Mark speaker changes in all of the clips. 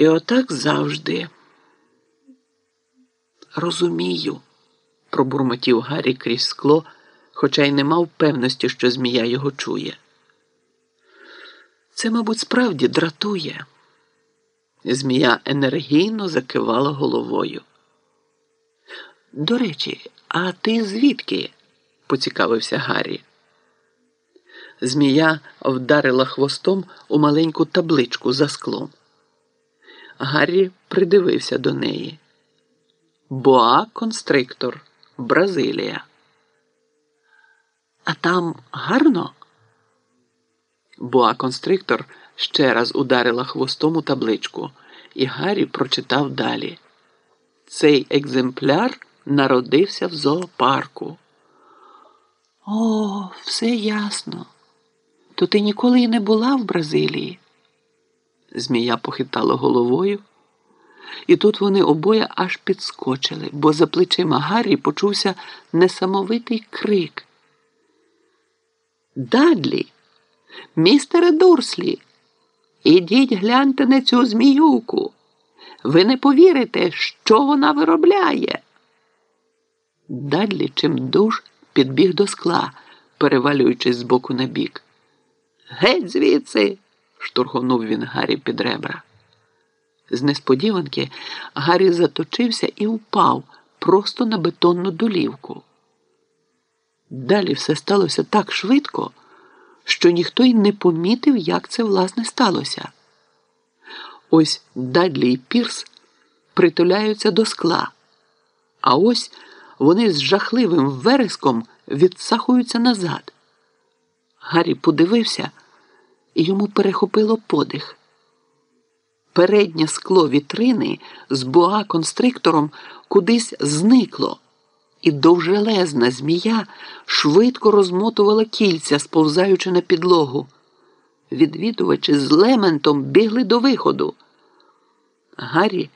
Speaker 1: І отак завжди. Розумію, пробурмотів Гаррі крізь скло, хоча й не мав певності, що змія його чує. Це, мабуть, справді дратує. Змія енергійно закивала головою. До речі, а ти звідки? поцікавився Гаррі. Змія вдарила хвостом у маленьку табличку за склом. Гаррі придивився до неї. Боа констриктор, Бразилія. А там гарно? Боа констриктор ще раз ударила хвостом у табличку, і Гаррі прочитав далі. Цей екземпляр народився в зоопарку. О, все ясно. То ти ніколи й не була в Бразилії? Змія похитала головою, і тут вони обоє аж підскочили, бо за плечима Гаррі почувся несамовитий крик. Дадлі, містере Дурслі, ідіть гляньте на цю зміюку. Ви не повірите, що вона виробляє. Дадлі чимдуж підбіг до скла, перевалюючись з боку на бік. Геть звідси, штурхонув він Гаррі під ребра. З несподіванки Гаррі заточився і впав просто на бетонну долівку. Далі все сталося так швидко, що ніхто й не помітив, як це власне сталося. Ось Дадлі і Пірс притуляються до скла, а ось вони з жахливим вереском відсахуються назад. Гаррі подивився, йому перехопило подих. Переднє скло вітрини з боа констриктором кудись зникло, і довжелезна змія швидко розмотувала кільця, сповзаючи на підлогу. Відвідувачі з лементом бігли до виходу. Гаррі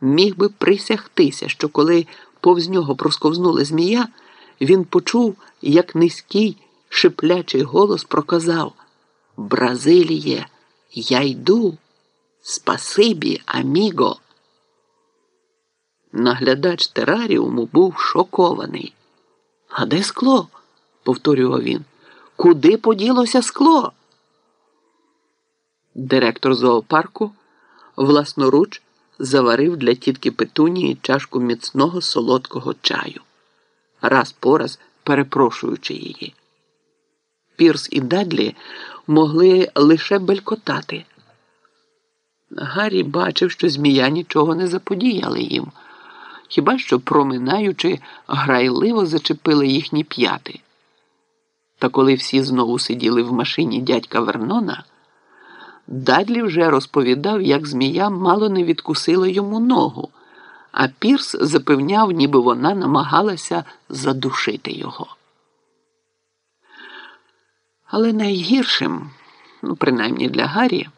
Speaker 1: міг би присягтися, що коли повз нього просковзнула змія, він почув, як низький шиплячий голос проказав Бразиліє, я йду. Спасибі, аміго. Наглядач тераріуму був шокований. А де скло? повторював він. Куди поділося скло? Директор зоопарку власноруч заварив для тітки Петунії чашку міцного солодкого чаю, раз по раз перепрошуючи її. Пірс і Дадлі могли лише белькотати. Гаррі бачив, що змія нічого не заподіяли їм, хіба що, проминаючи, грайливо зачепили їхні п'яти. Та коли всі знову сиділи в машині дядька Вернона, Дадлі вже розповідав, як змія мало не відкусила йому ногу, а Пірс запевняв, ніби вона намагалася задушити його. Але найгіршим, ну, принаймні для Гаррі,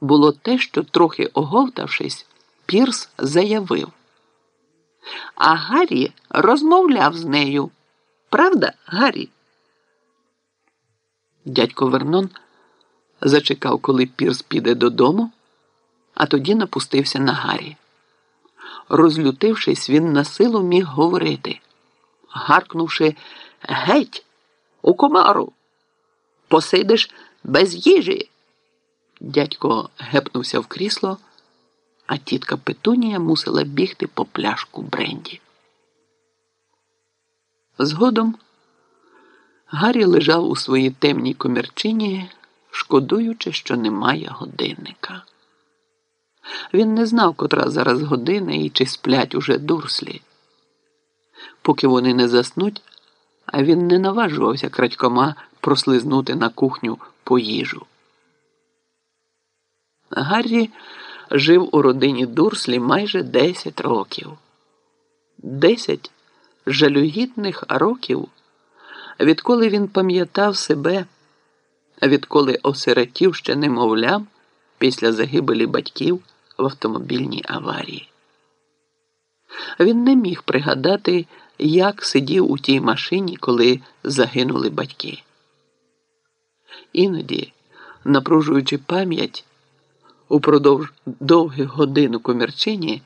Speaker 1: було те, що, трохи оговтавшись, Пірс заявив. А Гаррі розмовляв з нею. Правда, Гаррі? Дядько Вернон зачекав, коли Пірс піде додому, а тоді напустився на Гаррі. Розлютившись, він на силу міг говорити, гаркнувши Геть, у комару, посидиш без їжі. Дядько гепнувся в крісло, а тітка Петунія мусила бігти по пляшку Бренді. Згодом Гаррі лежав у своїй темній комірчині, шкодуючи, що немає годинника. Він не знав, котра зараз година і чи сплять уже дурслі. Поки вони не заснуть, а він не наважувався крадькома прослизнути на кухню по їжу. Гаррі жив у родині Дурслі майже 10 років. Десять жалюгідних років, відколи він пам'ятав себе, відколи осиротів ще немовлям після загибелі батьків в автомобільній аварії. Він не міг пригадати, як сидів у тій машині, коли загинули батьки. Іноді, напружуючи пам'ять, Упродовж довгих годин у комірчині